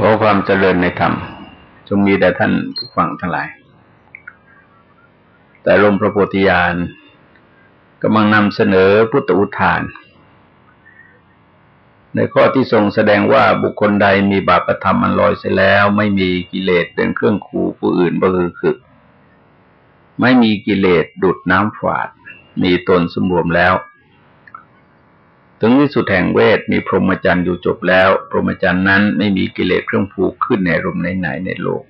ขอความเจริญในธรรมจงมีแด่ท่านผู้ฟังทั้งหลาย แต่ลมพระโพธิญาณกำลังนำเสนอพุทธอุทาน ในข้อที่ทรงแสดงว่าบุคคลใดมีบาปธรรมมันลอยเสียแล้ว ไม่มีกิเลสเป็นเครื่องคูผู้อื่นบ่คือคือ ไม่มีกิเลสดุดน้ำฝาด มีตนสมรวมแล้ว ถึงที่สุดแห่งเวทมีพรหมจรรย์อยู่จบแล้ว พรหมจรรย์นั้นไม่มีกิเลสเครื่องผูกขึ้นในรมไหนในโลก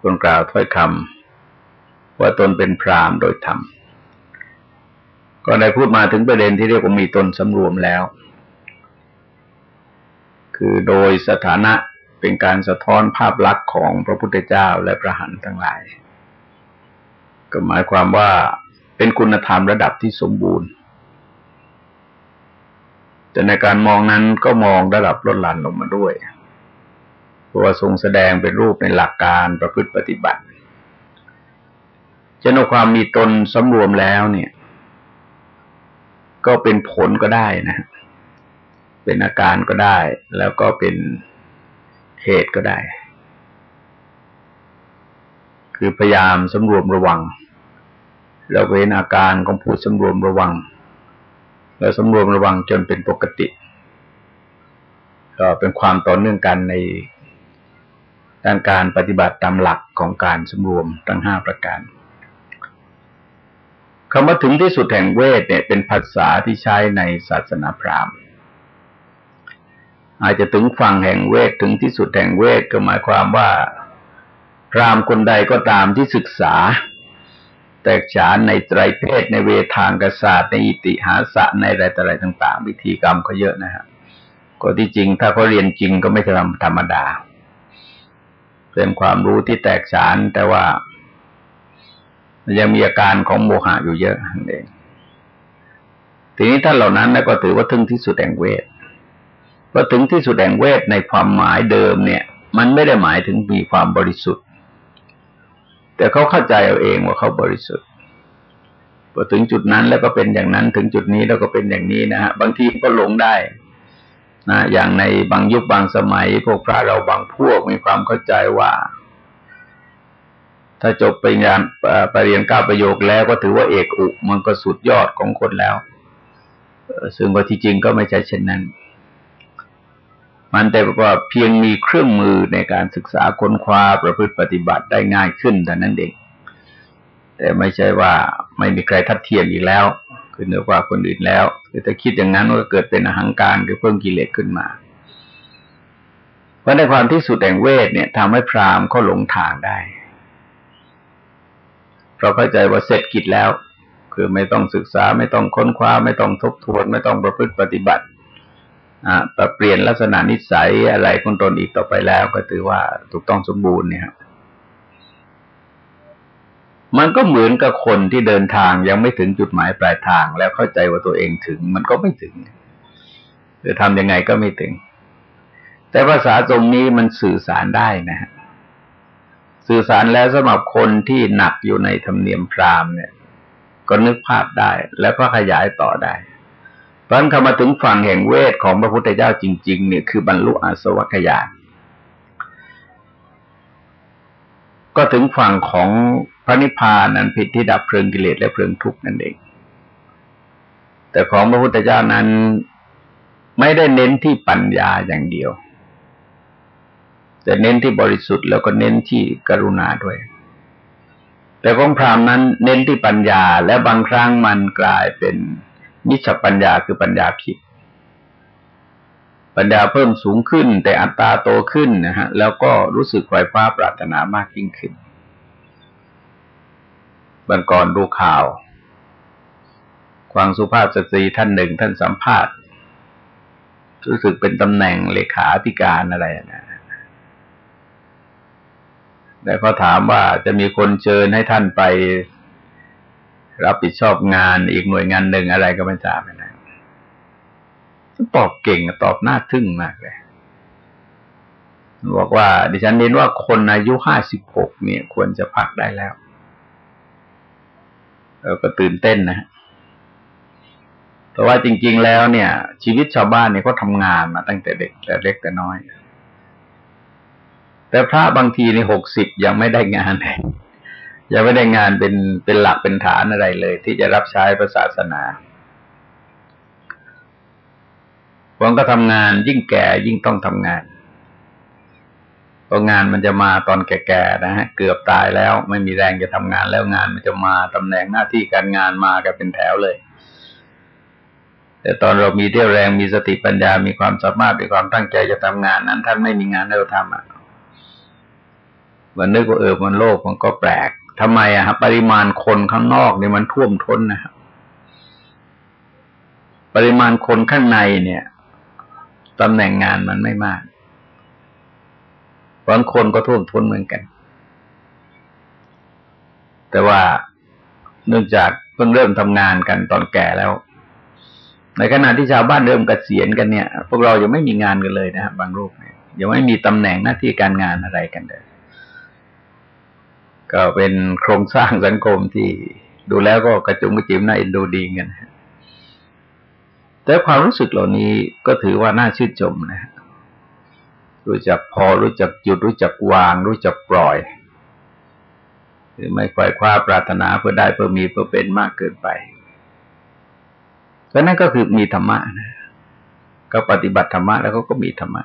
คนกล่าวถ้อยคำว่าตนเป็นพรามโดยธรรมก็ได้พูดมาถึงประเด็นที่เรียกว่ามีตนสำรวมแล้ว คือโดยสถานะเป็นการสะท้อนภาพลักษณ์ของพระพุทธเจ้าและพระหันทั้งหลาย ก็หมายความว่าเป็นคุณธรรมระดับที่สมบูรณ์ แต่ในการมองนั้นก็มองระดับลดหลั่นลงมาด้วย เพราะว่าทรงแสดงเป็นรูปในหลักการประพฤติปฏิบัติจะนความมีตนสำรวมแล้วเนี่ย ก็เป็นผลก็ได้นะ เป็นอาการก็ได้ แล้วก็เป็นเหตุก็ได้ คือพยายามสำรวมระวัง แล้วเว้นอาการของผู้สำรวมระวัง และสำรวมระวังจนเป็นปกติ ก็เป็นความต่อเนื่องกันในด้านการปฏิบัติตามหลักของการสำรวมทั้งห้าประการคำว่าถึงที่สุดแห่งเวทเนี่ย เป็นภาษาที่ใช้ในศาสนาพราหมณ์ อาจจะถึงฝั่งแห่งเวทถึงที่สุดแห่งเวทก็หมายความว่าพราหมณ์คนใดก็ตามที่ศึกษา ตกฉานในไตรเพศในเวทางกศาสตริย์ในอิติหาสะในอะไรต่ออะไรต่าง ๆ วิธีกรรมเขาเยอะนะฮะก็ที่จริงถ้าเขาเรียนจริงก็ไม่ใช่ธรรมดา เป็นความรู้ที่แตกฉานแต่ว่ายังมีอาการของโมหะอยู่เยอะนั่นเอง ทีนี้ท่านเหล่านั้นก็ถือว่าถึงที่สุดแห่งเวทพอถึงที่สุดแห่งเวทในความหมายเดิมเนี่ย มันไม่ได้หมายถึงมีความบริสุทธิ์ แต่เขาเข้าใจเอาเองว่าเขาบริสุทธิ์พอถึงจุดนั้นแล้วก็เป็นอย่างนั้นถึงจุดนี้แล้วก็เป็นอย่างนี้นะฮะบางทีก็หลงได้นะอย่างในบางยุคบางสมัย พวกพระเราบางพวกมีความเข้าใจว่า ถ้าจบปริญญาปรริญญาเก้าประโยคแล้วก็ถือว่าเอกอุ มันก็สุดยอดของคนแล้ว ซึ่งว่าที่จริงก็ไม่ใช่เช่นนั้น มันแต่ว่าเพียงมีเครื่องมือในการศึกษาค้นคว้าประพฤติปฏิบัติได้ง่ายขึ้นแต่นั้นเอง แต่ไม่ใช่ว่าไม่มีใครทัดเทียมอีกแล้วคือเหนือกว่าคนอื่นแล้วคือถ้าคิดอย่างนั้นก็เกิดเป็นอหังการคือเพิ่มกิเลสขึ้นมา เพราะในความที่สุดแห่งเวทเนี่ยทำให้พราหมณ์เขาหลงทางได้เพราะเข้าใจว่าเสร็จกิจแล้ว คือไม่ต้องศึกษาไม่ต้องค้นคว้า ไม่ต้องทบทวน ไม่ต้องประพฤติปฏิบัติ ปรับเปลี่ยนลักษณะนิสัยอะไรคนตนอีกต่อไปแล้ว ก็ถือว่าถูกต้องสมบูรณ์เนี่ยมันก็เหมือนกับคนที่เดินทางยังไม่ถึงจุดหมายปลายทาง แล้วเข้าใจว่าตัวเองถึง มันก็ไม่ถึงจะทำยังไงก็ไม่ถึง แต่ภาษาตรงนี้มันสื่อสารได้นะฮะสื่อสารแล้วสำหรับคนที่หนักอยู่ในธรรมเนียมพราหมณ์เนี่ย ก็นึกภาพได้ แล้วก็ขยายต่อได้ พราะนั้นคำมาถึงฝั่งแห่งเวทของพระพุทธเจ้าจริง ๆ เนี่ยคือบรรลุอาสวัคยานก็ถึงฝั่งของพระนิพพานนั้นผิดที่ดับเพลิงกิเลสและเพลิงทุกข์นั่นเอง แต่ของพระพุทธเจ้านั้นไม่ได้เน้นที่ปัญญาอย่างเดียว แต่เน้นที่บริสุทธิ์แล้วก็เน้นที่กรุณาด้วย แต่ของพราหมณ์นั้นเน้นที่ปัญญาและบางครั้งมันกลายเป็น มิจฉปัญญาคือปัญญาผิด ปัญญาเพิ่มสูงขึ้น แต่อัตราโตขึ้นนะฮะ แล้วก็รู้สึกไฟฟ้าปรารถนามากยิ่งขึ้นบันก่อนดูข่าวความสุภาพสตรีท่านหนึ่งท่านสัมภาษณ์ รู้สึกเป็นตำแหน่งเลขาธิการอะไรนะแต่เขาถามว่าจะมีคนเชิญให้ท่านไป รับผิดชอบงานอีกหน่วยงานหนึ่งอะไรก็ไม่ทราบนะตอบเก่งตอบน่าทึ่งมากเลยบอกว่า ดิฉันเน้นว่าคนอายุห้าสิบหกเนี่ย ควรจะพักได้แล้วเราก็ตื่นเต้นนะ แต่ว่าจริง ๆ แล้วเนี่ย ชีวิตชาวบ้านเนี่ยเขาทำงานมาตั้งแต่เด็กแต่เล็กแต่น้อย แต่พระบางทีในหกสิบยังไม่ได้งานยั งไม่ได้งานเป็นเป็นหลักเป็นฐานอะไรเลย ที่จะรับใช้พระศาสนาผมก็ทำงานยิ่งแก่ยิ่งต้องทำงานพองานมันจะมาตอนแก่ๆนะฮะเกือบตายแล้ว ไม่มีแรงจะทำงานแล้วงานมันจะมาตำแหน่งหน้าที่การงานมากันเป็นแถวเลย แต่ตอนเรามีเที่ยวแรงมีสติปัญญา มีความสามารถมีความตั้งใจจะทำงานนั้น ท่านไม่มีงานให้เราทำอะมันนึกว่าเออมันโลกมันก็แปลก ทำไมอะครับปริมาณคนข้างนอกเนี่ยมันท่วมท้นนะครับปริมาณคนข้างในเนี่ยตำแหน่งงานมันไม่มากบางคนก็ท่วมท้นเหมือนกัน แต่ว่าเนื่องจากเพิ่งเริ่มทำงานกันตอนแก่แล้ว ในขณะที่ชาวบ้านเริ่มกเกษียณกันเนี่ย พวกเรายังไม่มีงานกันเลยนะครับบางรูปเนี่ยยังไม่มีตำแหน่งหน้าที่การงานอะไรกันเลย ก็เป็นโครงสร้างสังคมที่ดูแล้วก็กระจุงกระจิมน่าอินดูดีกันแต่ความรู้สึกเหล่านี้ก็ถือว่าน่าชื่นชมนะรู้จักพอรู้จักหยุดรู้จักวาง รู้จักปล่อย หรือไม่ปล่อยคว้าปรารถนาเพื่อได้เพื่อมีเพื่อเป็นมากเกินไปเพราะนั่นก็คือมีธรรมะนะก็ปฏิบัติธรรมะแล้วก็ก็มีธรรมะ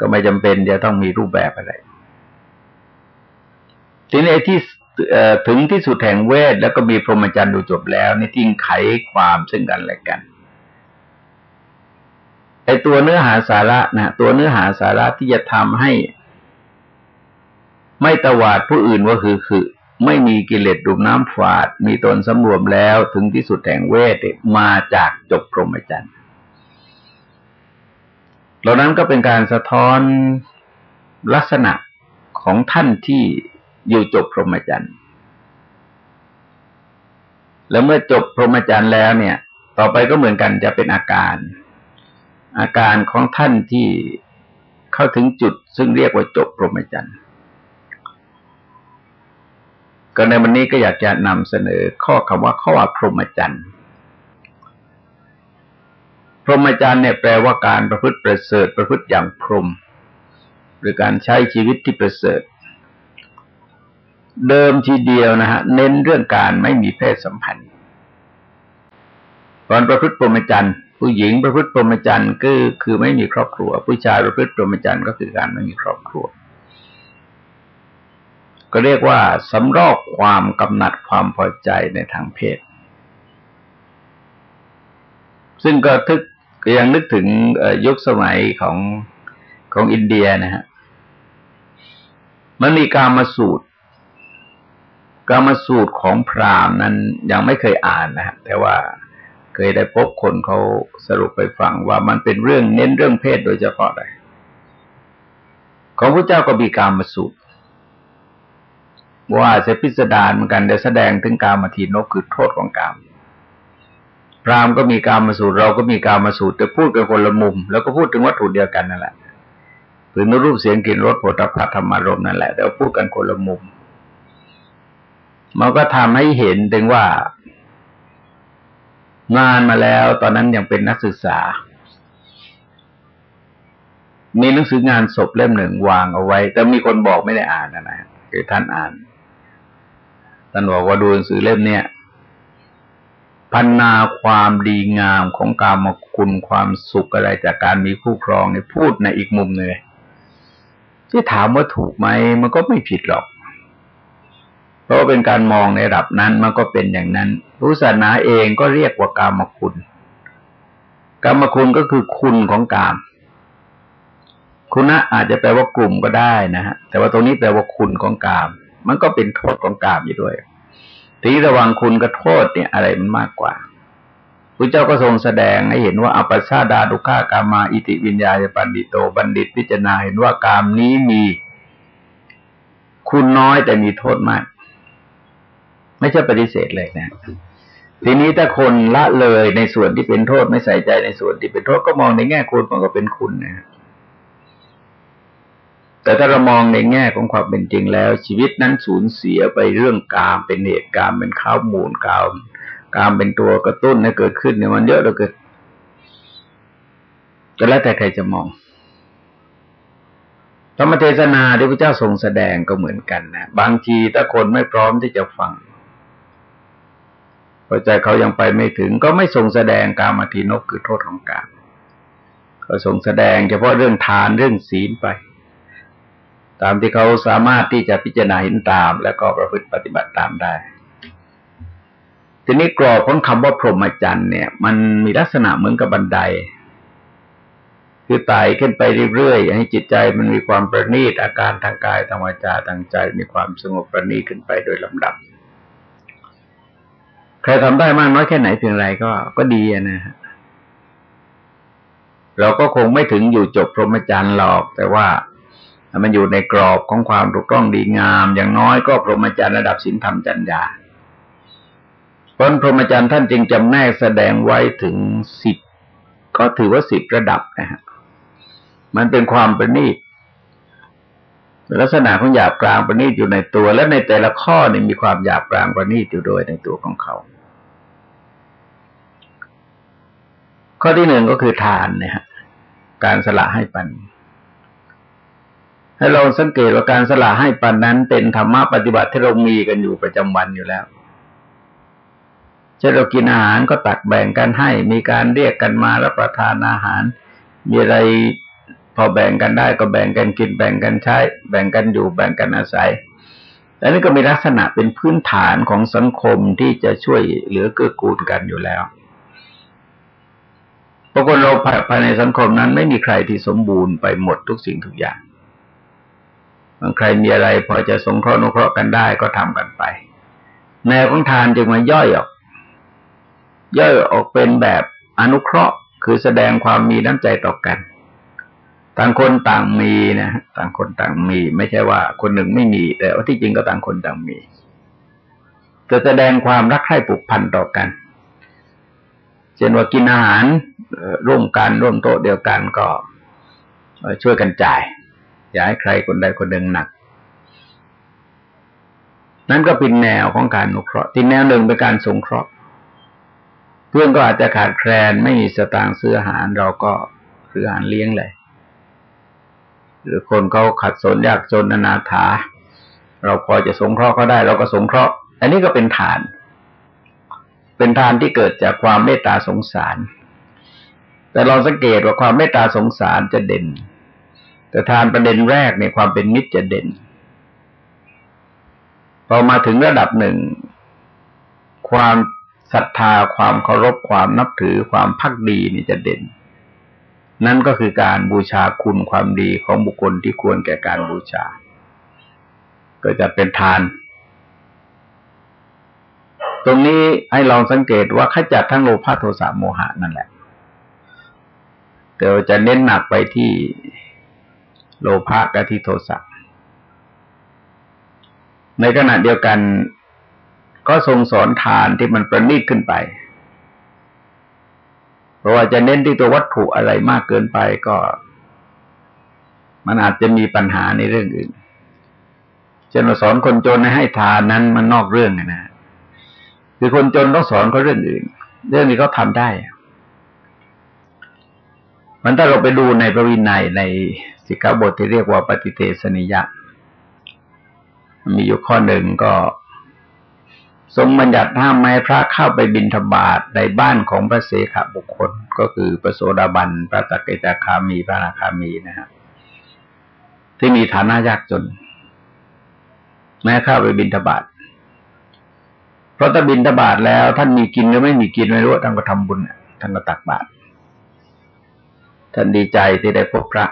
ก็ไม่จำเป็นจะต้องมีรูปแบบอะไร ทีนี้ที่ถึงที่สุดแห่งเวท แล้วก็มีพรหมจรรย์ดูจบแล้วนี่ทิ้งไขความซึ่งกันและกันไอตัวเนื้อหาสาระนะตัวเนื้อหาสาระที่จะทำให้ ไม่ตวาดผู้อื่นว่าคือคือ ไม่มีกิเลสดุมน้ำฝาด มีตนสำรวมแล้วถึงที่สุดแห่งเวทมาจากจบพรหมจรรย์เหล่านั้นก็เป็นการสะท้อนลักษณะของท่านที่ อยู่จบพรหมจรรย์แล้วเมื่อจบพรหมจรรย์แล้วเนี่ย ต่อไปก็เหมือนกันจะเป็นอาการ อาการของท่านที่เข้าถึงจุด ซึ่งเรียกว่าจบพรหมจรรย์ก็ในวันนี้ก็อยากจะนำเสนอข้อคำว่าข้อว่าพรหมจรรย์พรหมจรรย์เนี่ยแปลว่าการประพฤติประเสริฐประพฤติอย่างพรหมหรือการใช้ชีวิตที่ประเสริฐ เดิมทีเดียวนะฮะเน้นเรื่องการไม่มีเพศสัมพันธ์ตอนประพฤติพรหมจรรย์ผู้หญิงประพฤติพรหมจรรย์ก็คือไม่มีครอบครัว ผู้ชายประพฤติพรหมจรรย์ก็คือการไม่มีครอบครัว ก็เรียกว่าสำรอกความกำหนัดความพอใจในทางเพศ ซึ่งก็ทึกก็ยังนึกถึงยุคสมัยของของอินเดียนะฮะมันมีการมาสูตร การมาสูตรของพราหมณ์นั้นยังไม่เคยอ่านนะฮะแต่ว่าเคยได้พบคนเขาสรุปไปฟังว่ามันเป็นเรื่องเน้นเรื่องเพศโดยเฉพาะเลยของพระเจ้าก็มีการมาสูตรว่าเสพิสดารเหมือนกันได้แสดงถึงการมาทีนกคือโทษของกามพรามก็มีการมาสูตรเราก็มีการมาสูตรแต่พูดกันคนละมุม แล้วก็พูดถึงวัตถุเดียวกันนั่นแหละถึงรูปเสียงกลิ่นรสโผฏฐัพพธรรมารมนั่นแหละแต่พูดกันคนละมุม มันก็ทำให้เห็นถึงว่างานมาแล้ว ตอนนั้นยังเป็นนักศึกษา มีหนังสืองานศพเล่มหนึ่งวางเอาไว้ แต่มีคนบอกไม่ได้อ่านนะนะคือท่านอ่านท่านบอกว่าดูหนังสือเล่มเนี้ยพันนาความดีงามของการมคุณความสุขอะไรจากการมีคู่ครองเนี่ยพูดในอีกมุมเลยที่ถามว่าถูกไหมมันก็ไม่ผิดหรอก ราะเป็นการมองในระดับนั้นมันก็เป็นอย่างนั้นรู้ศาสนาเองก็เรียกว่ากามคุณกามคุณก็คือคุณของกาม คุณะอาจจะแปลว่ากลุ่มก็ได้นะฮะแต่ว่าตรงนี้แปลว่าคุณของกาม มันก็เป็นโทษของกามอยู่ด้วย ทีระวังคุณกับโทษเนี่ยอะไรมันมากกว่าพระเจ้าก็ทรงแสดงให้เห็นว่าอปัสชาดาดุขากามาอิติวิญญาณปันดิโตบัณฑิตพิจารณาเห็นว่ากามนี้มี คุณน้อยแต่มีโทษมาก ไม่ใช่ปฏิเสธเลยนะ ทีนี้ถ้าคนละเลยในส่วนที่เป็นโทษไม่ใส่ใจในส่วนที่เป็นโทษก็มองในแง่คุณมันก็เป็นคุณนะ แต่ถ้าเรามองในแง่ของความเป็นจริงแล้ว ชีวิตนั้นสูญเสียไปเรื่องกามเป็นเหตุการณ์เป็นข้าวมูลกามกามเป็นตัวกระตุ้นให้เกิดขึ้นเนี่ยมันเยอะเหลือเกินก็แล้วแต่ใครจะมองธรรมเทศนาที่พระเจ้าทรงแสดงก็เหมือนกันนะ บางทีถ้าคนไม่พร้อมที่จะฟัง พอใจเขายังไปไม่ถึงก็ไม่ทรงแสดงการมาทีนกคือโทษของกามก็ทรงแสดงเฉพาะเรื่องทานเรื่องศีลไป ตามที่เขาสามารถที่จะพิจารณาเห็นตาม แล้วก็ประพฤติปฏิบัติตามได้ ทีนี้กรอบของคำว่าพรหมจรรย์เนี่ย มันมีลักษณะเหมือนกับบันได คือไต่ขึ้นไปเรื่อยๆให้จิตใจมันมีความประณีตอาการทางกายทางวาจาทางใจ มีความสงบประณีตขึ้นไปโดยลำดับ ใครทำได้มากน้อยแค่ไหนเพียงไรก็ก็ดีนะฮะเราก็คงไม่ถึงอยู่จบพรหมจรรย์หรอก แต่ว่ามันอยู่ในกรอบของความถูกต้องดีงาม อย่างน้อยก็พรหมจรรย์ระดับศีลธรรมจัญญาเพราะพรหมจรรย์ท่านจึงจำแนกแสดงไว้ถึงสิบก็ถือว่าสิบระดับนะฮะมันเป็นความประณีต ลักษณะของหยาบกลางประณีตอยู่ในตัว และในแต่ละข้อนี่มีความหยาบกลางประณีตอยู่โดยในตัวของเขา ข้อที่หนึ่งก็คือทานเนี่ยฮะการสละให้ปัน ให้เราสังเกตว่าการสละให้ปันนั้น เป็นธรรมะปฏิบัติที่เรามีกันอยู่ประจำวันอยู่แล้วเช่เรากินอาหารก็ตักแบ่งกันให้ มีการเรียกกันมารับประทานอาหาร มีอะไร อแบ่งกันได้ก็แบ่งกันกินแบ่งกันใช้ แบ่งกันอยู่แบ่งกันอาศัยและนี่ก็มีลักษณะเป็นพื้นฐานของสังคมที่จะช่วยเหลือเกื้อกูลกันอยู่แล้วปรากฏเราภายในสังคมนั้นไม่มีใครที่สมบูรณ์ไปหมดทุกสิ่งทุกอย่างบางใครมีอะไรพอจะสงเคราะห์นุเคราะห์กันได้ก็ทำกันไป แนวของทานจึงมาย่อยออก ย่อยออกเป็นแบบอนุเคราะห์ คือแสดงความมีน้ำใจต่อกัน ต่างคนต่างมีนะต่างคนต่างมี ไม่ใช่ว่าคนหนึ่งไม่มี แต่ว่าที่จริงก็ต่างคนต่างมี จะแสดงความรักใคร่ผูกพันต่อกัน เช่นว่ากินอาหารร่วมกันร่วมโต๊ะเดียวกันก็ช่วยกันจ่าย อย่าให้ใครคนใดคนหนึ่งหนัก นั่นก็เป็นแนวของการนุเคราะห์ที่แนวหนึ่งเป็นการสงเคราะห์ เพื่อนก็อาจจะขาดแคลนไม่มีสตางค์ซื้ออาหารเราก็ซื้ออาหารเลี้ยงเลย หรือคนเขาขัดสนยากจนอนาถา เราพอจะสงเคราะห์เขาได้ เราก็สงเคราะห์ อันนี้ก็เป็นฐาน เป็นทานที่เกิดจากความเมตตาสงสาร แต่เราสังเกตว่าความเมตตาสงสารจะเด่น แต่ทานประเด็นแรกในความเป็นมิตรจะเด่นพอมาถึงระดับหนึ่ง ความศรัทธาความเคารพความนับถือความพักดีนี่จะเด่น นั่นก็คือการบูชาคุณความดีของบุคคลที่ควรแก่การบูชา ก็จะเป็นทาน ตรงนี้ให้ลองสังเกตว่าขจัดทั้งโลภะโทสะโมหะนั่นแหละแต่ว่าจะเน้นหนักไปที่โลภะกับที่โทสะในขณะเดียวกันก็ทรงสอนทานที่มันประณีตขึ้นไป เพราะว่าจะเน้นที่ตัววัตถุอะไรมากเกินไปก็ มันอาจจะมีปัญหาในเรื่องอื่นจะมาสอนคนจนให้ทานนั้นมันนอกเรื่องนะคือคนจนต้องสอนเขาเรื่องอื่น เรื่องนี้เขาทาได้มันถ้าเราไปดูในพระวินัยในสิกขาบทที่เรียกว่าปฏิเทสนิยะมีอยู่ข้อหนึ่งก็ ทรงบัญญัติห้ามไม่พระเข้าไปบินธบาตในบ้านของพระเสขบุคคล ก็คือพระโสดาบันพระตะเกตคามีพระนาคามีนะฮะที่มีฐานะยากจน แม้เข้าไปบินธบาตเพราะถ้าบินธบาตแล้วท่านมีกินหรือไม่มีกินไม่รู้ท่านก็ทำบุญท่านก็ตักบาตรท่านดีใจที่ได้พบพระ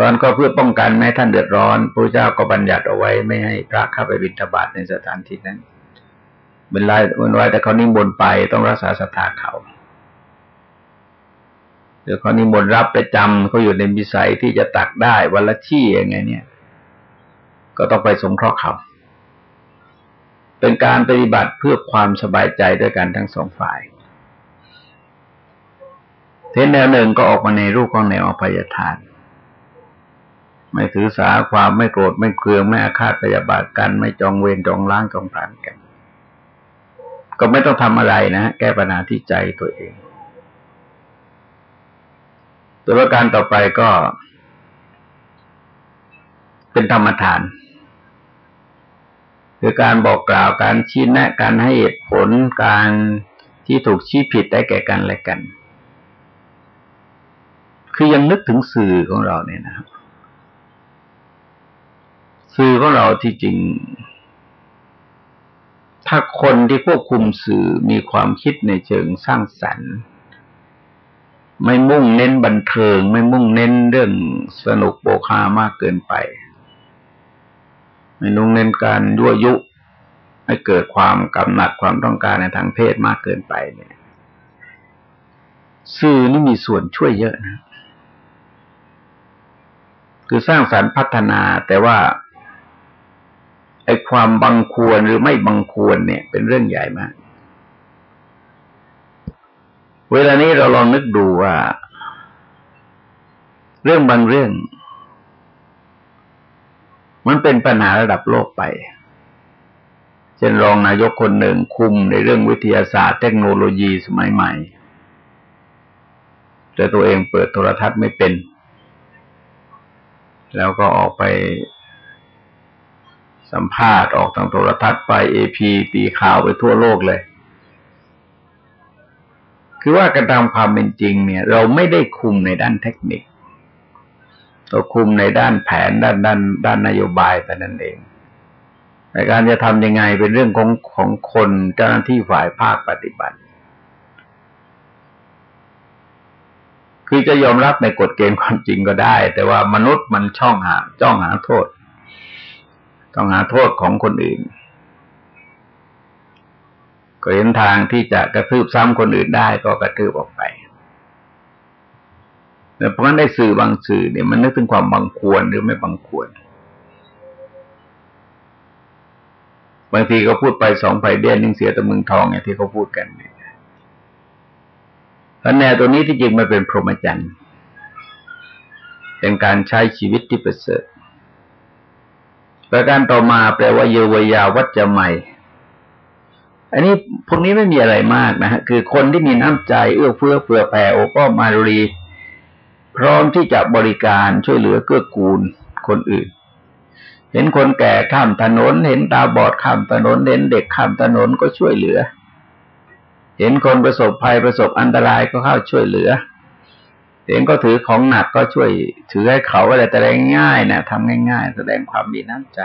ราะนั้นก็เพื่อป้องกันไม่ให้ท่านเดือดร้อนพระเจ้าก็บัญญัติเอาไว้ไม่ให้พระเข้าไปบิณฑบาตในสถานที่นั้นเป็นไรเป็นไรแต่เขานิ่มนไปต้องรักษาศรัทธาเขาเดี๋ยวเขานิมนต์รับประจำเขาอยู่ในมิสัยที่จะตักได้วันละชี่ยังไง เนี่ย ก็ต้องไปสงเคราะห์เขาเป็นการปฏิบัติเพื่อความสบายใจด้วยกันทั้งสองฝ่ายเทนแนวหนึ่งก็ออกมาในรูปของแนวอภัยทาน ไม่ถือสาความไม่โกรธไม่เคืองไม่อาฆาตพยาบาทกัน ไม่จองเวรจองล้างจองผ่านกัน ก็ไม่ต้องทำอะไรนะแก้ปัญหาที่ใจตัวเองตัวประการต่อไปก็ เป็นธรรมทาน คือการบอกกล่าวการชี้แนะการให้เหตุผลการที่ถูกชี้ผิดได้แก่กันและกัน คือยังนึกถึงสื่อของเราเนี่ยนะครับ สื่อของเราที่จริง ถ้าคนที่ควบคุมสื่อมีความคิดในเชิงสร้างสรรค์ ไม่มุ่งเน้นบันเทิง ไม่มุ่งเน้นเรื่องสนุกโบคามากเกินไป ไม่นุ่งเน้นการยั่วยุให้เกิดความกำหนัดความต้องการในทางเพศมากเกินไปเนี่ยสื่อนี่มีส่วนช่วยเยอะนะ คือสร้างสรรค์พัฒนาแต่ว่า ไอ้ความบังควรหรือไม่บังควรเนี่ย เป็นเรื่องใหญ่มาก เวลานี้เราลองนึกดูว่า เรื่องบางเรื่อง มันเป็นปัญหาระดับโลกไปเช่นรองนายกคนหนึ่งคุมในเรื่องวิทยาศาสตร์เทคโนโลยีสมัยใหม่ แต่ตัวเองเปิดโทรทัศน์ไม่เป็น แล้วก็ออกไป สัมภาษณ์ออกทางโทรทัศน์ไปเอพีตีข่าวไปทั่วโลกเลย คือว่ากันตามความเป็นจริงเนี่ย เราไม่ได้คุมในด้านเทคนิคเราคุมในด้านแผนด้านด้าน ด้านนโยบายแต่นั้นเองในการจะทำยังไงเป็นเรื่องของของคนเจ้าหน้าที่ฝ่ายภาคปฏิบัติ คือจะยอมรับในกฎเกณฑ์ความจริงก็ได้ แต่ว่ามนุษย์มันช่องหาจ้องหาโทษ ต้องหาโทษของคนอื่น ก็เห็นทางที่จะกระทืบซ้ำคนอื่นได้ก็กระทืบออกไปแต่เพราะงั้นได้สื่อบางสื่อเนี่ยมันนึกถึงความบังควรหรือไม่บังควร บางทีก็พูดไปสองไผ่เบี้ยนึ่งเสียแต่มึงทองอย่างที่เขาพูดกันเนี่ยพระแนวตัวนี้ที่จริงมันเป็นพรหมจรรย์ เป็นการใช้ชีวิตที่ประเสริฐ ประการต่อมาแปลว่าเยวยาวัจจะใหม่ อันนี้พวกนี้ไม่มีอะไรมากนะฮะคือคนที่มีน้ำใจเอื้อเฟื้อเผื่อแผ่โอก็มารี พร้อมที่จะบริการช่วยเหลือเกื้อกูลคนอื่น เห็นคนแก่ข้ามถนน เห็นตาบอดข้ามถนนเห็นเด็กข้ามถนนก็ช่วยเหลือ เห็นคนประสบภัยประสบอันตรายก็เข้าช่วยเหลือ เองก็ถือของหนักก็ช่วยถือให้เขาอะไรแต่ง่ายๆนะทำง่าย ๆ แสดงความมีน้ำใจ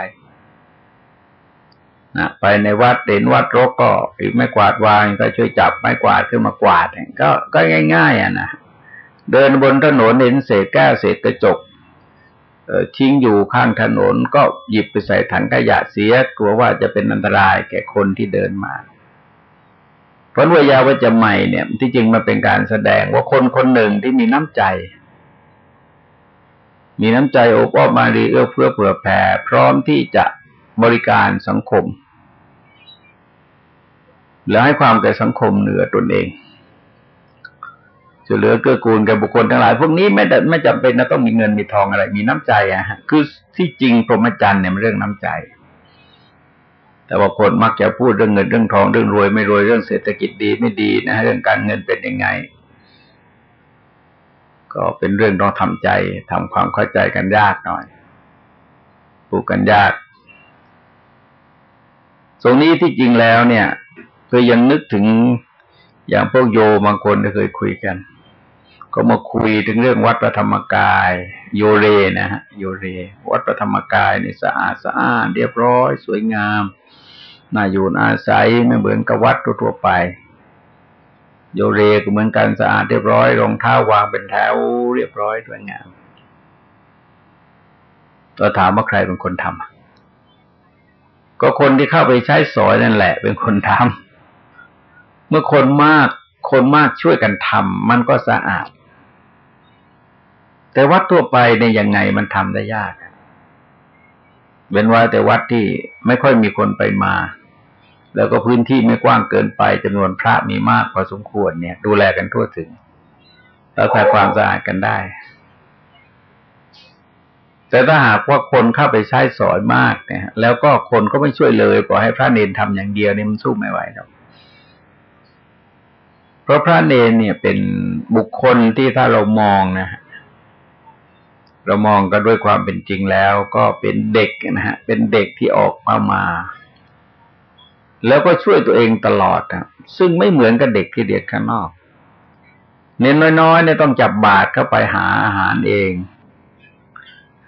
นะไปในวัดเห็นวัดรกก็อีกไม่กวาดวางก็ช่วยจับไม้กวาดขึ้นมากวาดก็ก็ง่าย ๆ อะนะเดินบนถนนเห็นเศษแก้วเศษกระจกทิ้งอยู่ข้างถนนก็หยิบไปใส่ถังขยะเสียกลัวว่าจะเป็นอันตรายแก่คนที่เดินมา พราะวยาวจะใหม่เนี่ย ที่จริงมันเป็นการแสดงว่าคนคนหนึ่งที่มีน้ำใจ มีน้ำใจโอปอมารีเอื้อเพื่อเผื่อแผ่ พร้อมที่จะบริการสังคม และให้ความแก่สังคมเหนือตนเองจะเหลือเกื้อกูลแก่บุคคลทั้งหลาย พวกนี้ไม่ไม่จำเป็นนะต้องมีเงินมีทองอะไร มีน้ำใจอะฮะคือที่จริงพรหมจรรย์เนี่ยมันเรื่องน้ำใจ แต่ว่าคนมักจะพูดเรื่องเงินเรื่องทองเรื่องรวยไม่รวยเรื่องเศรษฐกิจดีไม่ดีนะ เรื่องการเงินเป็นยังไง ก็เป็นเรื่องต้องทำใจทำความเข้าใจกันยากหน่อยพูดกันยาก ตรงนี้ที่จริงแล้วเนี่ยเคือยังนึกถึงอย่างพวกโยบางคนเคยคุยกัน ก็มาคุยถึงเรื่องวัดพระธรรมกาย โยเรนะฮะโยเร วัดพระธรรมกายนี่สะอาดสะอ้านเรียบร้อย สวยงาม น่าอยู่อาศัยไม่เหมือนกับวัดทั่วไป โยเรก็เหมือนกันสะอาดเรียบร้อยรองเท้าวางเป็นแถวเรียบร้อยสวยงามตัวถามว่าใครเป็นคนทำก็คนที่เข้าไปใช้สอยนั่นแหละ เป็นคนทำเมื่อคนมากคนมากช่วยกันทำมันก็สะอาด แต่วัดทั่วไปในยังไงมันทำได้ยาก เป็นว่าแต่วัดที่ไม่ค่อยมีคนไปมา แล้วก็พื้นที่ไม่กว้างเกินไปจำนวนพระมีมากพอสมควรเนี่ย ดูแลกันทั่วถึงรักษาความสะอาดกันได้ แต่ถ้าหากว่าคนเข้าไปใช้สอยมากเนี่ย แล้วก็คนก็ไม่ช่วยเลยปล่อยให้พระเนนทำอย่างเดียวเนี่ยมันสู้ไม่ไหวครับเพราะพระเนนเนี่ยเป็นบุคคลที่ถ้าเรามองนะ เรามองกันด้วยความเป็นจริงแล้ว ก็เป็นเด็กนะฮะ เป็นเด็กที่ออกมามา แล้วก็ช่วยตัวเองตลอดนะซึ่งไม่เหมือนกับเด็กที่เด็กข้างนอก เน้นน้อยๆเนี่ยต้องจับบาตรเข้าไปหาอาหารเอง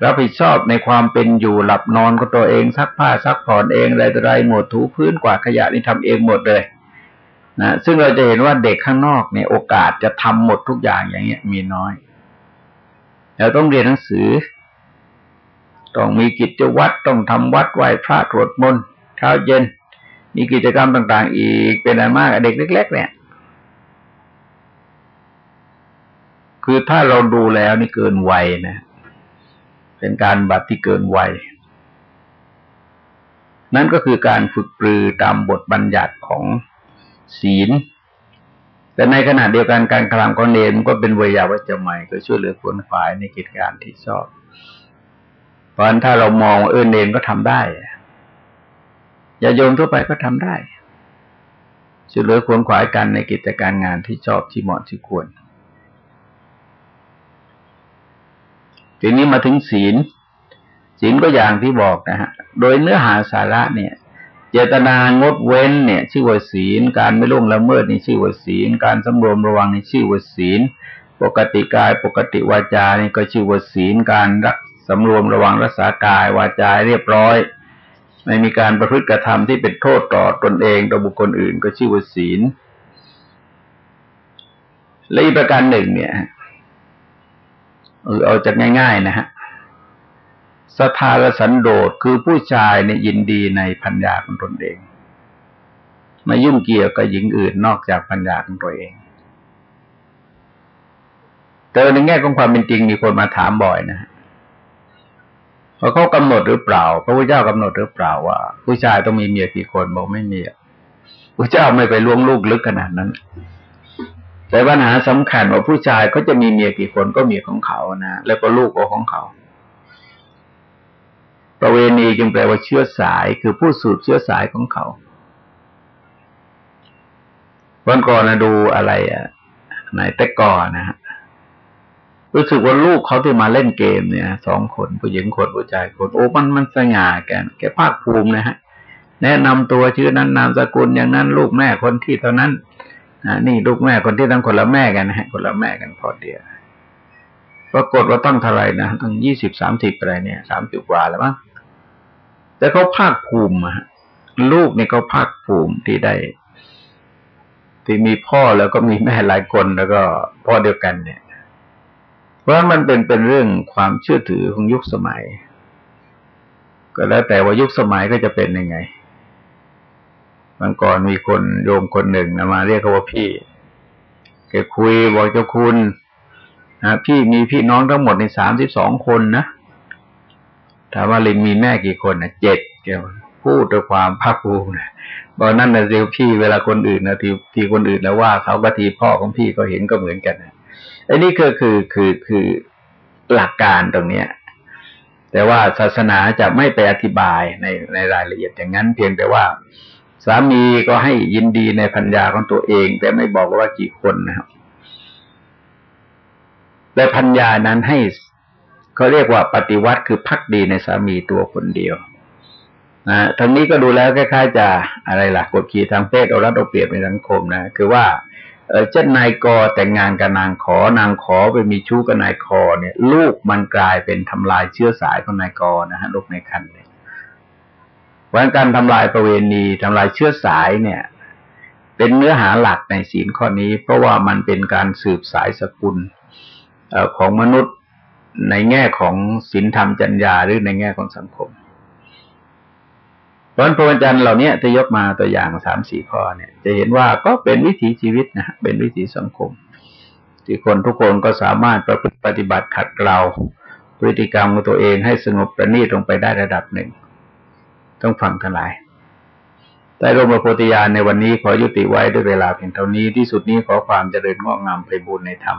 รับผิดชอบในความเป็นอยู่หลับนอนก็ตัวเองซักผ้าซักผ่อนเองอะไรต่ออะไรหมดถูพื้นกวาดขยะนี่ทำเองหมดเลยนะซึ่งเราจะเห็นว่าเด็กข้างนอกเนี่ยโอกาสจะทำหมดทุกอย่างอย่างเงี้ยมีน้อย เราต้องเรียนหนังสือ ต้องมีกิจวัตรต้องทำวัดไหว้พระตรวจมนต์เช้าเย็น มีกิจกรรมต่าง ๆ อีกเป็นอะไรมากเด็กเล็ก ๆ เนี่ย คือถ้าเราดูแล้วนี่เกินวัยนะ เป็นการบัติที่เกินวัยนั่นก็คือการฝึกปรือตามบทบัญญัติของศีล แต่ในขณะเดียวกันการกระทำของเนรก็เป็นวิยาวัจใหม่ก็ช่วยเหลือคนฝ่ายในกิจการที่ชอบ เพราะฉะนั้นถ้าเรามองเออเนรก็ทำได้ญาโยมทั่วไปก็ทำได้ ช่วยเหลือคนขวายกันในกิจการงานที่ชอบที่เหมาะที่ควร ทีนี้มาถึงศีลศีลก็อย่างที่บอกนะฮะ โดยเนื้อหาสาระเนี่ย เจตนางดเว้นเนี่ย ชื่อว่าศีล การไม่ล่วงละเมิดนี่ชื่อว่าศีล การสำรวมระวังนี่ชื่อว่าศีล ปกติกายปกติวาจานี่ก็ชื่อว่าศีล การรักสำรวมระวังรักษากายวาจาเรียบร้อย ไม่มีการประพฤติกระทำที่เป็นโทษต่อตนเองต่อบุคคลอื่น ก็ชื่อว่าศีล และอีกประการหนึ่งเนี่ยเอาจากง่าย ๆ นะฮะ สทารสันโดษคือผู้ชายเนี่ยยินดีในพัญญาของตนเอง ไม่ยุ่งเกี่ยวกับหญิงอื่นนอกจากพัญญาของตัวเอง แต่ในแง่ของความเป็นจริงมีคนมาถามบ่อยนะว่าเขากำหนดหรือเปล่า พระพุทธเจ้ากำหนดหรือเปล่าว่า ผู้ชายต้องมีเมียกี่คนบอกไม่มีพระเจ้าไม่ไปล่วงลูกลึกขนาดนั้น แต่ปัญหาสำคัญว่าผู้ชายเขาจะมีเมียกี่คนก็เมียของเขานะแล้วก็ลูกก็ของเขา ประเวณีจึงแปลว่าเชื้อสาย คือผู้สืบเชื้อสายของเขา วันก่อนนะดูอะไรอะไหนแต่ก่อนนะฮะรู้สึกว่าลูกเขาที่มาเล่นเกมเนี่ยสองคนผู้หญิงคนผู้ชายคน โอ้มันมันสง่าแกแกภาคภูมินะฮะ แนะนำตัวชื่อนั้นนามสกุลอย่างนั้น ลูกแม่คนที่เท่านั้นอ่านี่ลูกแม่คนที่ทั้งคนละแม่กันนะฮะคนละแม่กันพอเดียวปรากฏว่าต้องเท่าไรนะตั้งยี่สิบสามสิบอะไรเนี่ยสามสิบกว่าแล้วมั้ง แต่เขาภาคภูมิอะลูกเนี่ยเขาภาคภูมิที่ได้ ที่มีพ่อแล้วก็มีแม่หลายคนแล้วก็พ่อเดียวกันเนี่ย เพราะมันเป็นเป็นเรื่องความเชื่อถือของยุคสมัย ก็แล้วแต่ว่ายุคสมัยก็จะเป็นยังไงบางก่อนมีคนโยมคนหนึ่งนะมาเรียกเขาว่าพี่แกคุยบอกเจ้าคุณนะพี่มีพี่น้องทั้งหมดในสามสิบสองคนนะ ถามว่าลิงมีแม่กี่คนนะเจ็ดแกพูดด้วยความภาคภูมินะบอกนั่นนะเดียวพี่เวลาคนอื่นนะทีทีคนอื่นแล้วว่าเขาก็ทีพ่อของพี่ก็เห็นก็เหมือนกันนะอันนี้ก็คือคือคือหลักการตรงเนี้ย แต่ว่าศาสนาจะไม่ไปอธิบายในในรายละเอียดอย่างนั้น เพียงแต่ว่า สามีก็ให้ยินดีในพัญญาของตัวเอง แต่ไม่บอกว่ากี่คนนะครับแต่พัญญานั้นให้ เขาเรียกว่าปฏิวัติคือพักดีในสามีตัวคนเดียวนะทั้งนี้ก็ดูแล้วคล้ายๆจะอะไรล่ะกดขี่ทางเพศเอารัดเอาเปรียบในสังคมนะคือว่าเออเจ้านายกอแต่งงานกับนางขอนางขอไปมีชู้กับนายคอเนี่ย ลูกมันกลายเป็นทำลายเชื้อสายของนายกอนะฮะลูกในคันเนี่ยวันการทำลายประเวณีทำลายเชื้อสายเนี่ย เป็นเนื้อหาหลักในศีลข้อนี้ เพราะว่ามันเป็นการสืบสายสกุลของมนุษย์ ในแง่ของศีลธรรมจัญญาหรือในแง่ของสังคม เพราะพระวันจันทร์เหล่านี้จะยกมาตัวอย่างสามสี่ข้อเนี่ย จะเห็นว่าก็เป็นวิถีชีวิตนะเป็นวิถีสังคม ที่คนทุกคนก็สามารถประพฤติปฏิบัติขัดเกลาพฤติกรรมของตัวเองให้สงบประณีตลงไปได้ระดับหนึ่ง ต้องฟังทั้งหลายแต่รมโพธิญาณในวันนี้ขอยุติไว้ด้วยเวลาเพียงเท่านี้ที่สุดนี้ขอความเจริญงอกงามไปบูรณนธรรม